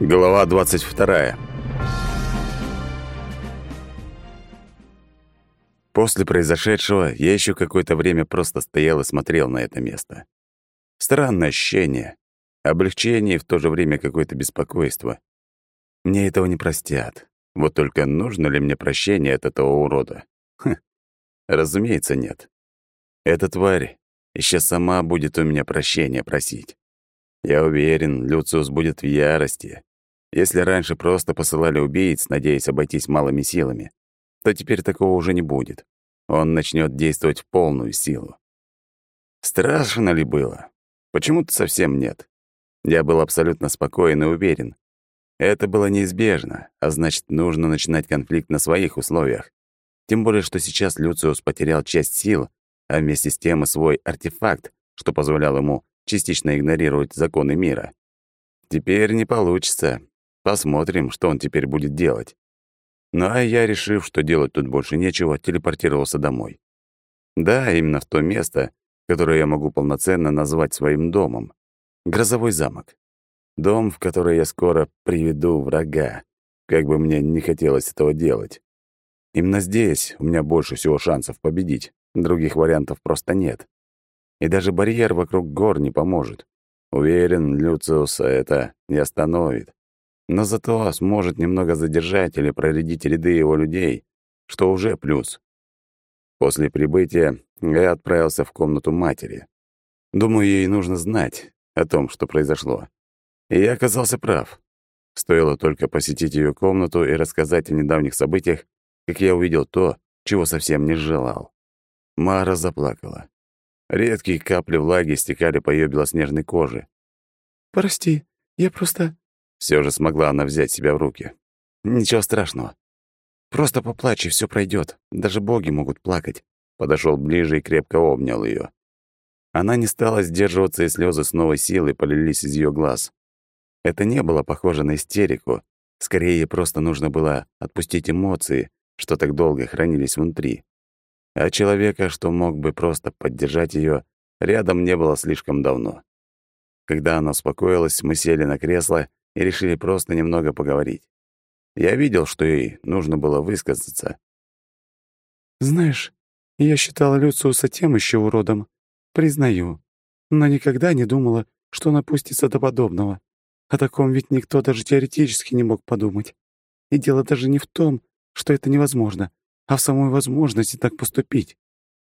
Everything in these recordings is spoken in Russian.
Глава 22. После произошедшего я еще какое-то время просто стоял и смотрел на это место. Странное ощущение. Облегчение и в то же время какое-то беспокойство. Мне этого не простят. Вот только нужно ли мне прощение от этого урода? Хм. Разумеется, нет. Эта тварь еще сама будет у меня прощения просить. Я уверен, Люциус будет в ярости. Если раньше просто посылали убийц, надеясь обойтись малыми силами, то теперь такого уже не будет. Он начнет действовать в полную силу. Страшно ли было? Почему-то совсем нет. Я был абсолютно спокоен и уверен. Это было неизбежно, а значит, нужно начинать конфликт на своих условиях. Тем более, что сейчас Люциус потерял часть сил, а вместе с тем и свой артефакт, что позволял ему частично игнорировать законы мира. Теперь не получится, Посмотрим, что он теперь будет делать. Ну а я, решив, что делать тут больше нечего, телепортировался домой. Да, именно в то место, которое я могу полноценно назвать своим домом. Грозовой замок. Дом, в который я скоро приведу врага, как бы мне не хотелось этого делать. Именно здесь у меня больше всего шансов победить. Других вариантов просто нет. И даже барьер вокруг гор не поможет. Уверен, Люциуса это не остановит но зато сможет немного задержать или проредить ряды его людей, что уже плюс. После прибытия я отправился в комнату матери. Думаю, ей нужно знать о том, что произошло. И я оказался прав. Стоило только посетить ее комнату и рассказать о недавних событиях, как я увидел то, чего совсем не желал. Мара заплакала. Редкие капли влаги стекали по ее белоснежной коже. «Прости, я просто...» Все же смогла она взять себя в руки. Ничего страшного. Просто поплачь, и все пройдет. Даже боги могут плакать. Подошел ближе и крепко обнял ее. Она не стала сдерживаться, и слезы с новой силой полились из ее глаз. Это не было похоже на истерику. Скорее, ей просто нужно было отпустить эмоции, что так долго хранились внутри. А человека, что мог бы просто поддержать ее, рядом не было слишком давно. Когда она успокоилась, мы сели на кресло и решили просто немного поговорить. Я видел, что ей нужно было высказаться. «Знаешь, я считала Люциуса тем еще уродом. Признаю. Но никогда не думала, что он опустится до подобного. О таком ведь никто даже теоретически не мог подумать. И дело даже не в том, что это невозможно, а в самой возможности так поступить.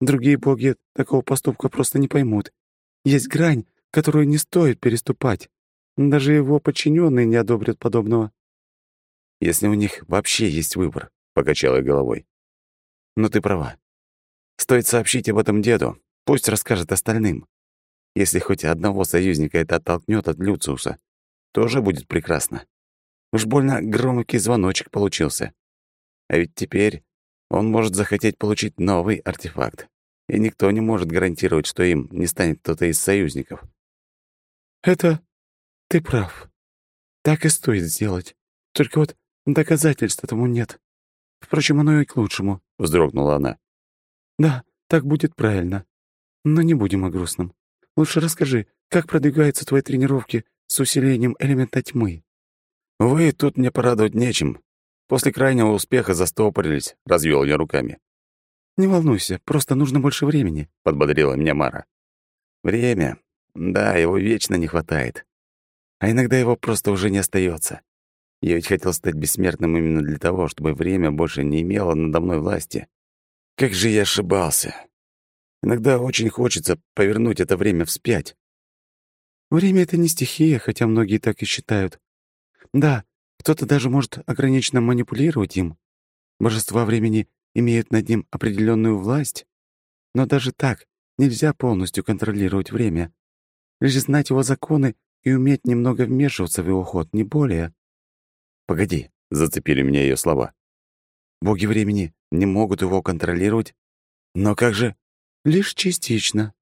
Другие боги такого поступка просто не поймут. Есть грань, которую не стоит переступать. Даже его подчиненные не одобрят подобного. Если у них вообще есть выбор, покачала головой. Но ты права. Стоит сообщить об этом деду, пусть расскажет остальным. Если хоть одного союзника это оттолкнет от Люциуса, тоже будет прекрасно. Уж больно громкий звоночек получился. А ведь теперь он может захотеть получить новый артефакт, и никто не может гарантировать, что им не станет кто-то из союзников. «Это ты прав. Так и стоит сделать. Только вот доказательств этому нет. Впрочем, оно и к лучшему, — вздрогнула она. Да, так будет правильно. Но не будем о грустном. Лучше расскажи, как продвигаются твои тренировки с усилением элемента тьмы. Вы тут мне порадовать нечем. После крайнего успеха застопорились, — развел я руками. «Не волнуйся, просто нужно больше времени», — подбодрила меня Мара. «Время? Да, его вечно не хватает. А иногда его просто уже не остается. Я ведь хотел стать бессмертным именно для того, чтобы время больше не имело надо мной власти. Как же я ошибался. Иногда очень хочется повернуть это время вспять. Время — это не стихия, хотя многие так и считают. Да, кто-то даже может ограниченно манипулировать им. Божества времени имеют над ним определенную власть. Но даже так нельзя полностью контролировать время. Лишь знать его законы и уметь немного вмешиваться в его ход, не более. «Погоди», — зацепили меня ее слова. «Боги времени не могут его контролировать? Но как же...» «Лишь частично.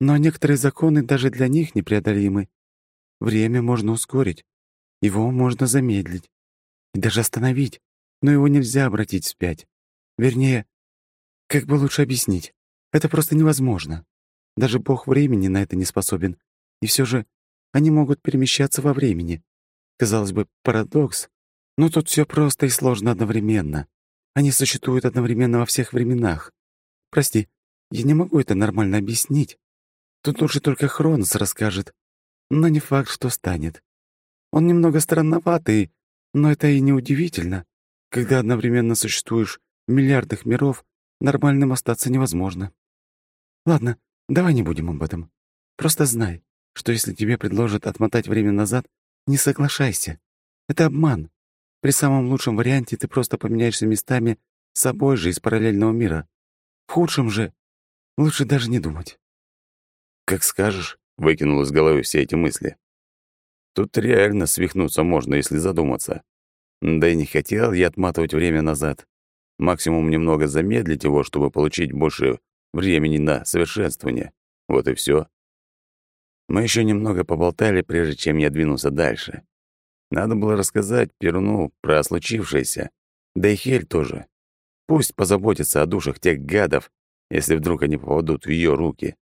Но некоторые законы даже для них непреодолимы. Время можно ускорить, его можно замедлить и даже остановить, но его нельзя обратить вспять. Вернее, как бы лучше объяснить? Это просто невозможно. Даже бог времени на это не способен. И все же они могут перемещаться во времени. Казалось бы, парадокс, но тут все просто и сложно одновременно. Они существуют одновременно во всех временах. Прости, я не могу это нормально объяснить. Тут лучше только Хронос расскажет. Но не факт, что станет. Он немного странноватый, но это и не удивительно. Когда одновременно существуешь в миллиардах миров, нормальным остаться невозможно. Ладно, давай не будем об этом. Просто знай, что если тебе предложат отмотать время назад, не соглашайся. Это обман. При самом лучшем варианте ты просто поменяешься местами с собой же из параллельного мира. В худшем же лучше даже не думать. «Как скажешь», — выкинул из головы все эти мысли. Тут реально свихнуться можно, если задуматься. Да и не хотел я отматывать время назад. Максимум немного замедлить его, чтобы получить больше времени на совершенствование. Вот и все. Мы еще немного поболтали, прежде чем я двинулся дальше. Надо было рассказать Перуну про случившееся. Да и Хель тоже. Пусть позаботится о душах тех гадов, если вдруг они попадут в ее руки.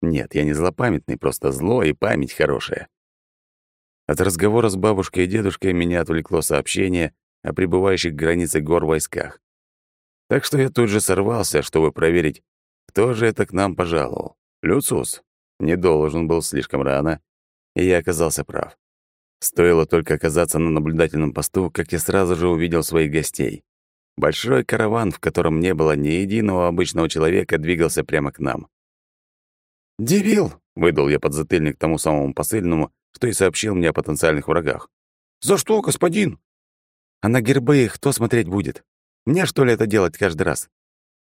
Нет, я не злопамятный, просто зло и память хорошая. От разговора с бабушкой и дедушкой меня отвлекло сообщение о прибывающих к границе гор войсках. Так что я тут же сорвался, чтобы проверить, кто же это к нам пожаловал. Люциус не должен был слишком рано, и я оказался прав. Стоило только оказаться на наблюдательном посту, как я сразу же увидел своих гостей. Большой караван, в котором не было ни единого обычного человека, двигался прямо к нам. «Дебил!» — выдал я подзатыльник тому самому посыльному, что и сообщил мне о потенциальных врагах. «За что, господин?» «А на гербы кто смотреть будет? Мне, что ли, это делать каждый раз?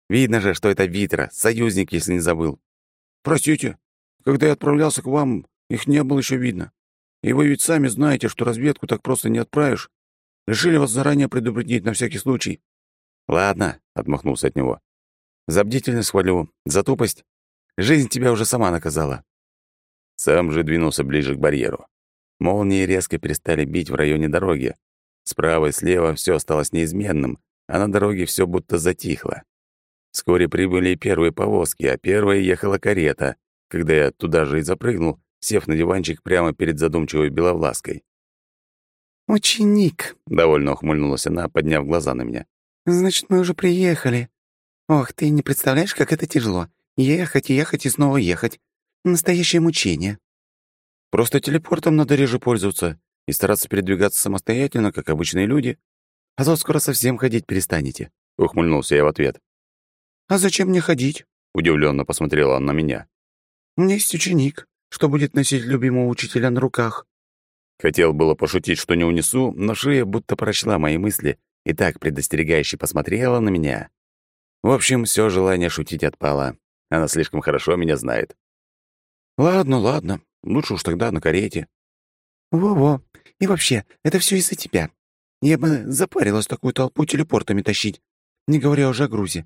Видно же, что это Витра, союзник, если не забыл». «Простите, когда я отправлялся к вам, их не было еще видно. И вы ведь сами знаете, что разведку так просто не отправишь. Решили вас заранее предупредить на всякий случай». «Ладно», — отмахнулся от него. «За бдительность хвалю, за тупость. Жизнь тебя уже сама наказала». Сам же двинулся ближе к барьеру. Молнии резко перестали бить в районе дороги. Справа и слева все осталось неизменным, а на дороге все будто затихло. Вскоре прибыли первые повозки, а первой ехала карета, когда я туда же и запрыгнул, сев на диванчик прямо перед задумчивой беловлаской. «Ученик», — довольно ухмыльнулась она, подняв глаза на меня. «Значит, мы уже приехали. Ох, ты не представляешь, как это тяжело. Ехать ехать и снова ехать. Настоящее мучение». «Просто телепортом надо реже пользоваться и стараться передвигаться самостоятельно, как обычные люди. А то скоро совсем ходить перестанете», — ухмыльнулся я в ответ. «А зачем мне ходить?» — удивленно посмотрела она на меня. «У меня есть ученик, что будет носить любимого учителя на руках». Хотел было пошутить, что не унесу, но шея будто прочла мои мысли и так предостерегающе посмотрела на меня. В общем, все желание шутить отпало. Она слишком хорошо меня знает. «Ладно, ладно. Лучше уж тогда на карете». «Во-во. И вообще, это все из-за тебя. Я бы запарилась такую толпу телепортами тащить, не говоря уже о грузе.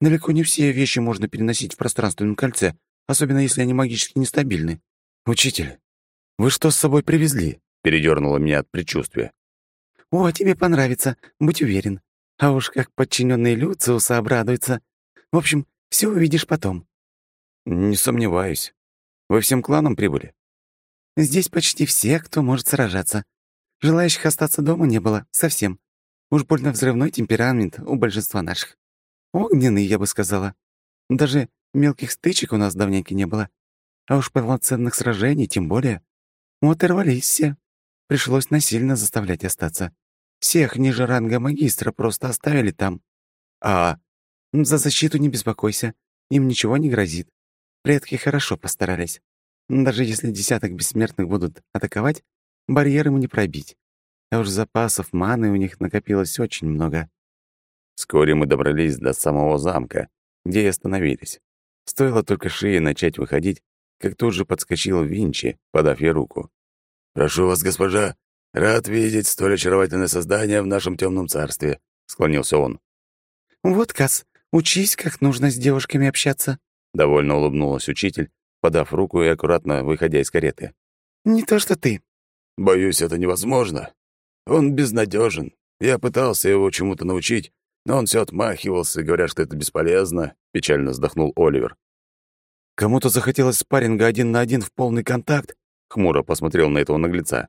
Далеко не все вещи можно переносить в пространственном кольце, особенно если они магически нестабильны. «Учитель, вы что с собой привезли?» — передернуло меня от предчувствия. «О, тебе понравится, будь уверен. А уж как подчиненные Люциуса обрадуются. В общем, все увидишь потом». «Не сомневаюсь. Вы всем кланом прибыли?» «Здесь почти все, кто может сражаться. Желающих остаться дома не было, совсем. Уж больно взрывной темперамент у большинства наших. Огненный, я бы сказала. Даже мелких стычек у нас давненько не было. А уж полноценных сражений тем более. Вот и рвались все. Пришлось насильно заставлять остаться. Всех ниже ранга магистра просто оставили там. А за защиту не беспокойся. Им ничего не грозит. Предки хорошо постарались. Даже если десяток бессмертных будут атаковать, барьер ему не пробить. А уж запасов маны у них накопилось очень много. Вскоре мы добрались до самого замка, где и остановились. Стоило только шее начать выходить, как тут же подскочил Винчи, подав ей руку. «Прошу вас, госпожа, рад видеть столь очаровательное создание в нашем темном царстве», — склонился он. «Вот, Кас, учись, как нужно с девушками общаться», — довольно улыбнулась учитель, подав руку и аккуратно выходя из кареты. «Не то что ты». «Боюсь, это невозможно. Он безнадежен. Я пытался его чему-то научить, но он все отмахивался, говоря, что это бесполезно», — печально вздохнул Оливер. «Кому-то захотелось спарринга один на один в полный контакт?» — хмуро посмотрел на этого наглеца.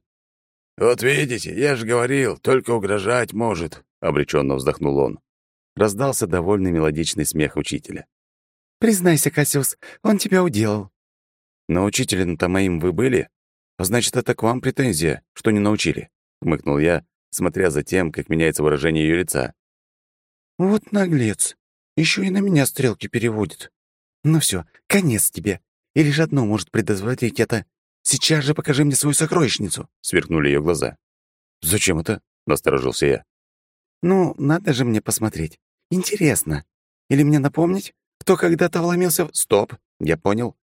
«Вот видите, я же говорил, только угрожать может», — обреченно вздохнул он. Раздался довольный мелодичный смех учителя. «Признайся, Кассиус, он тебя уделал». «Но учителем-то моим вы были? А значит, это к вам претензия, что не научили», — хмыкнул я, смотря за тем, как меняется выражение ее лица. «Вот наглец. Еще и на меня стрелки переводит. Ну все, конец тебе. И лишь одно может предотвратить это. Сейчас же покажи мне свою сокровищницу», — сверкнули ее глаза. «Зачем это?» — насторожился я. «Ну, надо же мне посмотреть. Интересно. Или мне напомнить, кто когда-то вломился в...» «Стоп, я понял.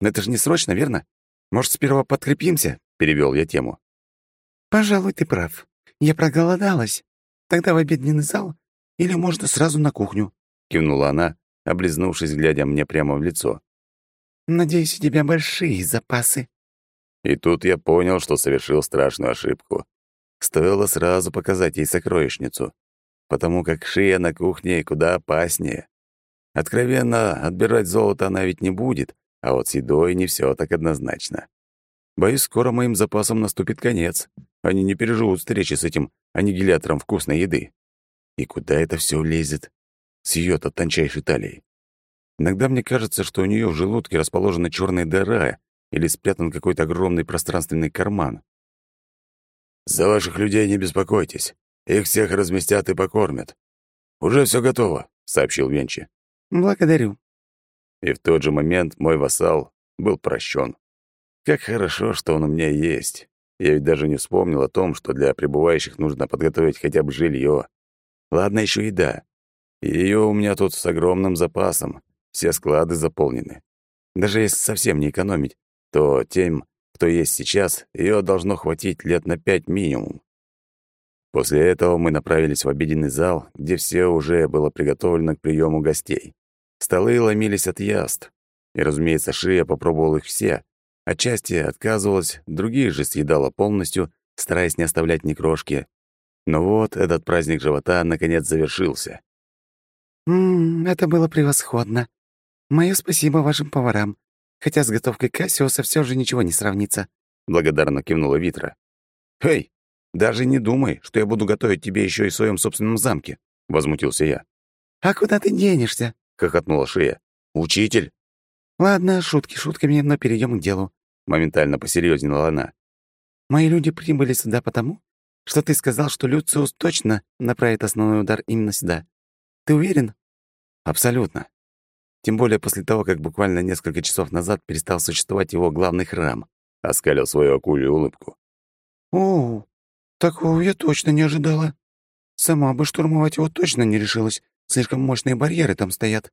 Но это же не срочно, верно? Может, сперва подкрепимся?» — перевел я тему. «Пожалуй, ты прав. Я проголодалась. Тогда в обеденный зал или можно сразу на кухню», — кивнула она, облизнувшись, глядя мне прямо в лицо. «Надеюсь, у тебя большие запасы». И тут я понял, что совершил страшную ошибку. Стоило сразу показать ей сокровищницу, потому как шия на кухне куда опаснее. Откровенно, отбирать золото она ведь не будет, а вот с едой не все так однозначно. Боюсь, скоро моим запасам наступит конец. Они не переживут встречи с этим аннигилятором вкусной еды. И куда это все лезет? С ее-то тончайшей талией. Иногда мне кажется, что у нее в желудке расположена черная дыра или спрятан какой-то огромный пространственный карман. «За ваших людей не беспокойтесь. Их всех разместят и покормят. Уже все готово», — сообщил Венчи. «Благодарю». И в тот же момент мой вассал был прощен. Как хорошо, что он у меня есть. Я ведь даже не вспомнил о том, что для пребывающих нужно подготовить хотя бы жилье. Ладно, еще еда. Ее у меня тут с огромным запасом. Все склады заполнены. Даже если совсем не экономить, то тем, кто есть сейчас, ее должно хватить лет на пять минимум. После этого мы направились в обеденный зал, где все уже было приготовлено к приему гостей. Столы ломились от яств. И, разумеется, Шия попробовал их все. Отчасти отказывалась, другие же съедала полностью, стараясь не оставлять ни крошки. Но вот этот праздник живота наконец завершился. «Ммм, это было превосходно. Моё спасибо вашим поварам хотя с готовкой Кассиуса все же ничего не сравнится», — благодарно кивнула Витра. «Эй, даже не думай, что я буду готовить тебе еще и в своем собственном замке», — возмутился я. «А куда ты денешься?» — хохотнула Шея. «Учитель». «Ладно, шутки шутками, но перейдем к делу», — моментально посерьезнела она. «Мои люди прибыли сюда потому, что ты сказал, что Люциус точно направит основной удар именно сюда. Ты уверен?» «Абсолютно. Тем более после того, как буквально несколько часов назад перестал существовать его главный храм, оскалил свою акулью улыбку. «О, такого я точно не ожидала. Сама бы штурмовать его точно не решилась. Слишком мощные барьеры там стоят.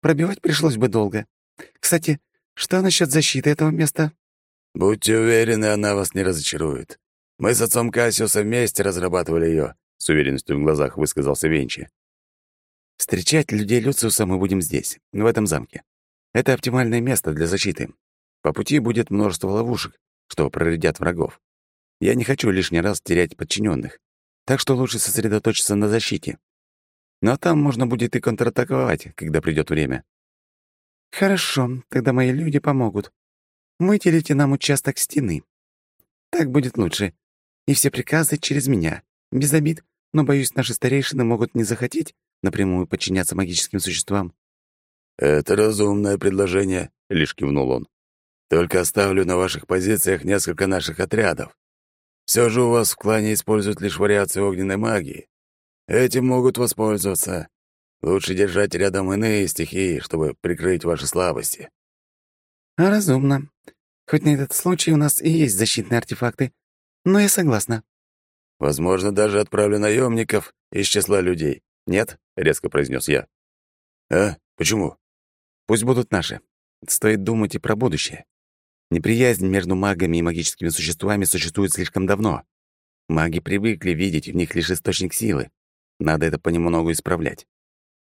Пробивать пришлось бы долго. Кстати, что насчет защиты этого места?» «Будьте уверены, она вас не разочарует. Мы с отцом Кассиуса вместе разрабатывали ее», — с уверенностью в глазах высказался Венчи. Встречать людей Люциуса мы будем здесь, в этом замке. Это оптимальное место для защиты. По пути будет множество ловушек, что проредят врагов. Я не хочу лишний раз терять подчиненных, так что лучше сосредоточиться на защите. Но там можно будет и контратаковать, когда придет время. Хорошо, тогда мои люди помогут. Выделите нам участок стены. Так будет лучше. И все приказы через меня. Без обид, но, боюсь, наши старейшины могут не захотеть напрямую подчиняться магическим существам. «Это разумное предложение», — лишь кивнул он. «Только оставлю на ваших позициях несколько наших отрядов. Все же у вас в клане используют лишь вариации огненной магии. Этим могут воспользоваться. Лучше держать рядом иные стихии, чтобы прикрыть ваши слабости». «Разумно. Хоть на этот случай у нас и есть защитные артефакты. Но я согласна». «Возможно, даже отправлю наемников из числа людей. Нет?» — резко произнес я. «А? Почему?» «Пусть будут наши. Стоит думать и про будущее. Неприязнь между магами и магическими существами существует слишком давно. Маги привыкли видеть в них лишь источник силы. Надо это понемногу исправлять.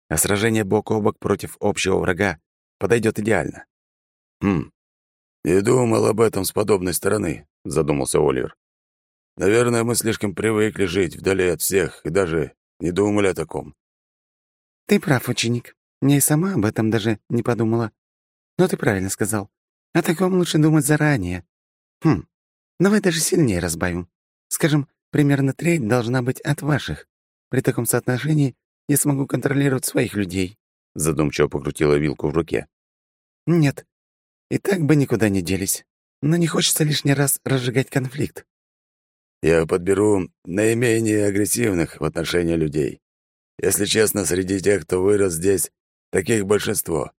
А сражение бок о бок против общего врага подойдет идеально. «Хм, не думал об этом с подобной стороны», — задумался Оливер. «Наверное, мы слишком привыкли жить вдали от всех и даже не думали о таком. Ты прав, ученик. Я и сама об этом даже не подумала. Но ты правильно сказал. О таком лучше думать заранее. Хм, давай даже сильнее разбавим. Скажем, примерно треть должна быть от ваших. При таком соотношении я смогу контролировать своих людей. Задумчиво покрутила вилку в руке. Нет, и так бы никуда не делись. Но не хочется лишний раз разжигать конфликт. Я подберу наименее агрессивных в отношении людей. Если честно, среди тех, кто вырос здесь, таких большинство.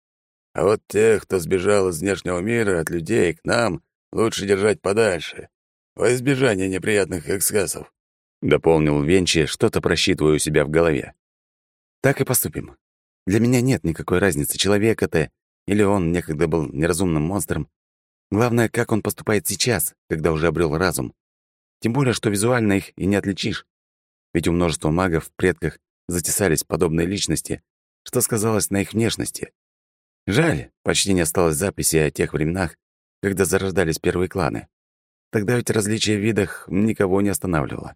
А вот тех, кто сбежал из внешнего мира от людей к нам, лучше держать подальше, во избежание неприятных эксцессов. Дополнил Венчи, что-то просчитывая у себя в голове. Так и поступим. Для меня нет никакой разницы, человек это или он некогда был неразумным монстром. Главное, как он поступает сейчас, когда уже обрел разум. Тем более, что визуально их и не отличишь. Ведь у множества магов в предках затесались подобные личности, что сказалось на их внешности. Жаль, почти не осталось записи о тех временах, когда зарождались первые кланы. Тогда ведь различие в видах никого не останавливало.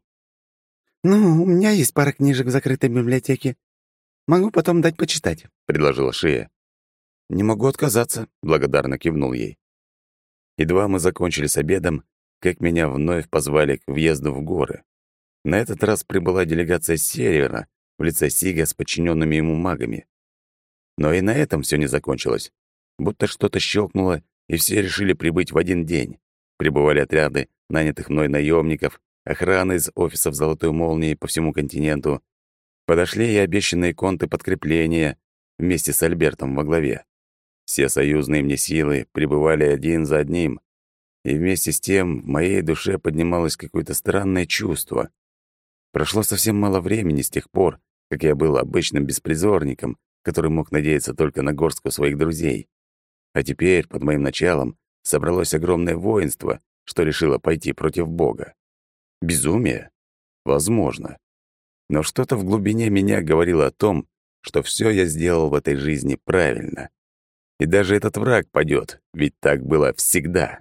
«Ну, у меня есть пара книжек в закрытой библиотеке. Могу потом дать почитать», — предложила Шия. «Не могу отказаться», — благодарно кивнул ей. Едва мы закончили с обедом, как меня вновь позвали к въезду в горы. На этот раз прибыла делегация севера в лице Сига с подчиненными ему магами. Но и на этом все не закончилось. Будто что-то щелкнуло, и все решили прибыть в один день. Прибывали отряды нанятых мной наемников, охраны из офисов «Золотой молнии» по всему континенту. Подошли и обещанные конты подкрепления вместе с Альбертом во главе. Все союзные мне силы пребывали один за одним, и вместе с тем в моей душе поднималось какое-то странное чувство. Прошло совсем мало времени с тех пор, как я был обычным беспризорником, который мог надеяться только на горстку своих друзей. А теперь, под моим началом, собралось огромное воинство, что решило пойти против Бога. Безумие? Возможно. Но что-то в глубине меня говорило о том, что все я сделал в этой жизни правильно. И даже этот враг падет, ведь так было всегда.